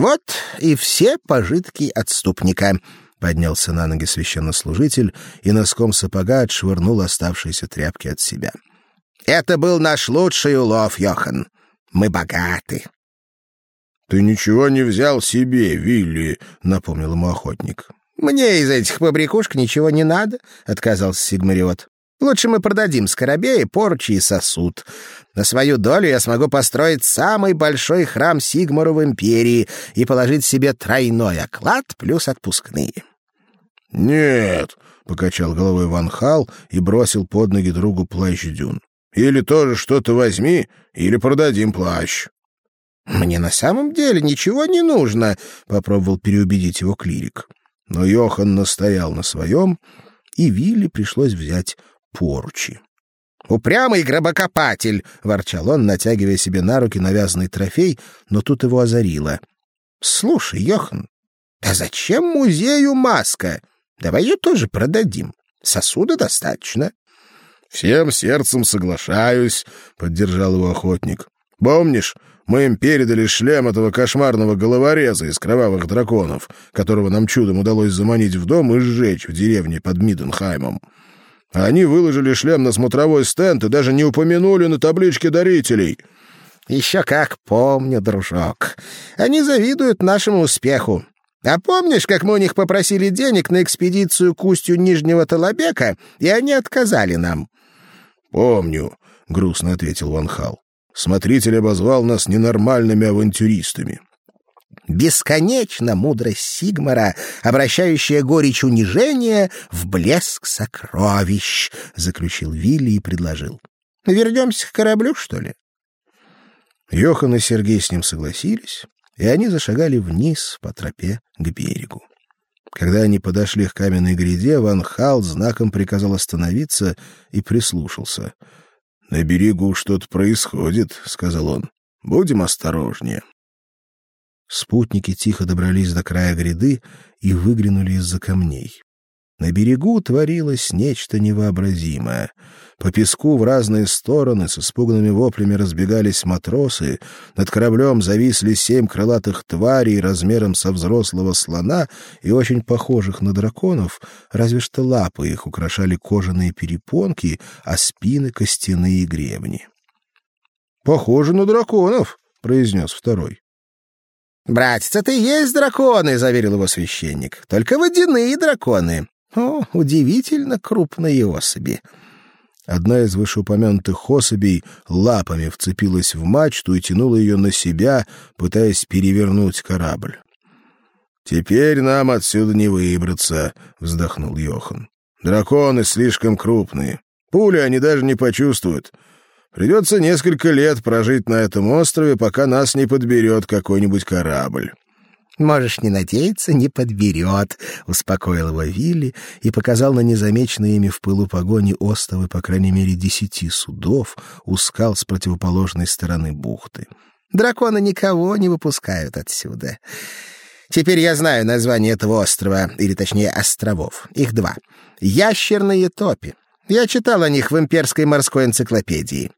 Вот и все пожитки отступника. Поднялся на ноги священнослужитель и носком сапога отшвырнул оставшиеся тряпки от себя. Это был наш лучший улов, Йохан. Мы богаты. Ты ничего не взял себе, Вилли, напомнил ему охотник. Мне из этих побрякушек ничего не надо, отказался Сигмариот. Лучше мы продадим скоробей, порчи и сосуд. На свою долю я смогу построить самый большой храм Сигмару в империи и положить себе тройной оклад плюс отпускные. — Нет, — покачал головой Ван Хал и бросил под ноги другу плащ Дюн. — Или тоже что-то возьми, или продадим плащ. — Мне на самом деле ничего не нужно, — попробовал переубедить его клирик. Но Йохан настоял на своем, и Вилли пришлось взять поручи. «Упрямый гробокопатель!» — ворчал он, натягивая себе на руки навязанный трофей, но тут его озарило. «Слушай, Йохан, а зачем музею маска? Давай ее тоже продадим. Сосуда достаточно». «Всем сердцем соглашаюсь», — поддержал его охотник. «Помнишь, мы им передали шлем этого кошмарного головореза из кровавых драконов, которого нам чудом удалось заманить в дом и сжечь в деревне под Миденхаймом?» Они выложили шлем на смотровой стенд и даже не упомянули на табличке дарителей. Еще как помню, дружок. Они завидуют нашему успеху. А помнишь, как мы у них попросили денег на экспедицию к устью Нижнего Толобека, и они отказали нам? Помню, грустно ответил Ван Хал. Смотритель обозвал нас ненормальными авантюристами. Бесконечно мудрость Сигмара, обращающая горечь унижения в блеск сокровищ, заключил Вилли и предложил. Вернемся к кораблю, что ли? Йохан и Сергей с ним согласились, и они зашагали вниз по тропе к берегу. Когда они подошли к каменной гряде, Ван Хал знаком приказал остановиться и прислушался. «На берегу что-то происходит», — сказал он. «Будем осторожнее». Спутники тихо добрались до края гряды и выглянули из-за камней. На берегу творилось нечто невообразимое. По песку в разные стороны с испуганными воплями разбегались матросы, над кораблем зависли семь крылатых тварей размером со взрослого слона и очень похожих на драконов, разве что лапы их украшали кожаные перепонки, а спины — костяные гребни. — Похоже на драконов, — произнес второй. «Братец, это и есть драконы», — заверил его священник. «Только водяные драконы. О, удивительно крупные особи». Одна из вышеупомянутых особей лапами вцепилась в мачту и тянула ее на себя, пытаясь перевернуть корабль. «Теперь нам отсюда не выбраться», — вздохнул Йохан. «Драконы слишком крупные. Пули они даже не почувствуют. Придется несколько лет прожить на этом острове, пока нас не подберет какой-нибудь корабль. Можешь не надеяться, не подберет, успокоил его Вилли и показал на незамеченные ими в пылу погони островы по крайней мере десяти судов у скал с противоположной стороны бухты. Драконы никого не выпускают отсюда. Теперь я знаю название этого острова, или точнее островов. Их два. Ящерные топи. Я читал о них в имперской морской энциклопедии.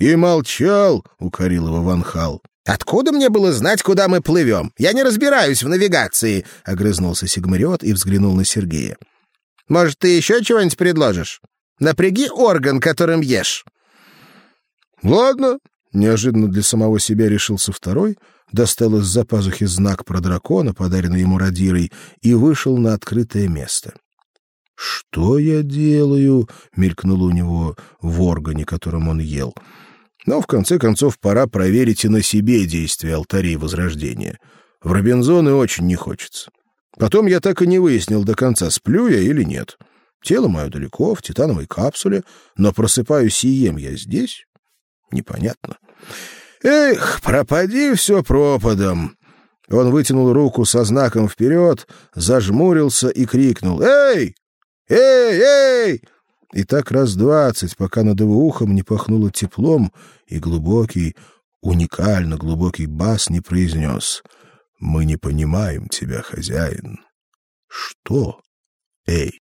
«И молчал!» — укорил его Ван Хал. «Откуда мне было знать, куда мы плывем? Я не разбираюсь в навигации!» — огрызнулся Сигмариот и взглянул на Сергея. «Может, ты еще чего-нибудь предложишь? Напряги орган, которым ешь». «Ладно», — неожиданно для самого себя решился второй, достал из-за пазухи знак про дракона, подаренный ему Радирой, и вышел на открытое место. «Что я делаю?» — мелькнуло у него в органе, которым он ел — но в конце концов пора проверить и на себе действие алтарей возрождения. В Робинзоны очень не хочется. Потом я так и не выяснил до конца, сплю я или нет. Тело мое далеко, в титановой капсуле, но просыпаюсь и ем я здесь? Непонятно. Эх, пропади все пропадом. Он вытянул руку со знаком вперед, зажмурился и крикнул: "Эй! Эй, эй! И так раз двадцать, пока над его ухом не пахнуло теплом, и глубокий, уникально глубокий бас не произнес «Мы не понимаем тебя, хозяин». «Что? Эй!»